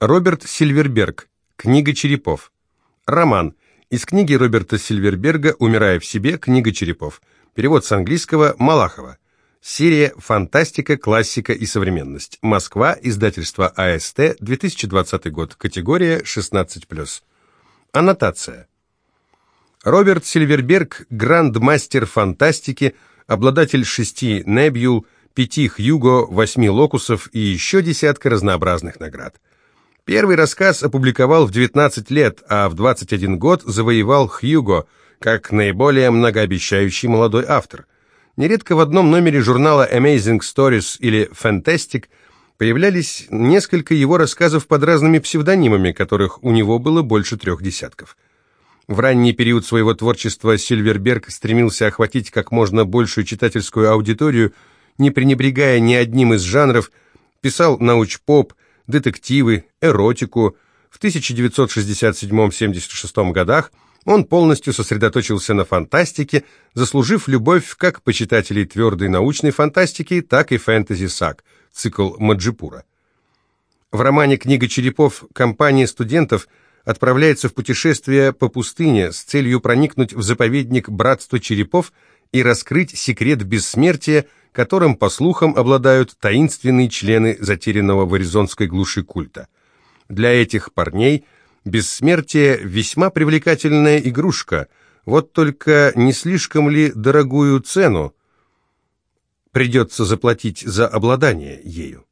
Роберт Сильверберг. Книга черепов. Роман. Из книги Роберта Сильверберга «Умирая в себе. Книга черепов». Перевод с английского Малахова. Серия «Фантастика, классика и современность». Москва. Издательство АСТ. 2020 год. Категория 16+. Аннотация. Роберт Сильверберг – грандмастер фантастики, обладатель шести Небьюл, пяти Хьюго, восьми Локусов и еще десятка разнообразных наград. Первый рассказ опубликовал в 19 лет, а в 21 год завоевал Хьюго, как наиболее многообещающий молодой автор. Нередко в одном номере журнала Amazing Stories или Fantastic появлялись несколько его рассказов под разными псевдонимами, которых у него было больше трех десятков. В ранний период своего творчества Сильверберг стремился охватить как можно большую читательскую аудиторию, не пренебрегая ни одним из жанров, писал науч-поп, детективы, эротику. В 1967-76 годах он полностью сосредоточился на фантастике, заслужив любовь как почитателей твердой научной фантастики, так и фэнтези-саг, цикл Маджипура. В романе «Книга черепов» компания студентов отправляется в путешествие по пустыне с целью проникнуть в заповедник Братства черепов и раскрыть секрет бессмертия, которым, по слухам, обладают таинственные члены затерянного в аризонской глуши культа. Для этих парней бессмертие – весьма привлекательная игрушка, вот только не слишком ли дорогую цену придется заплатить за обладание ею?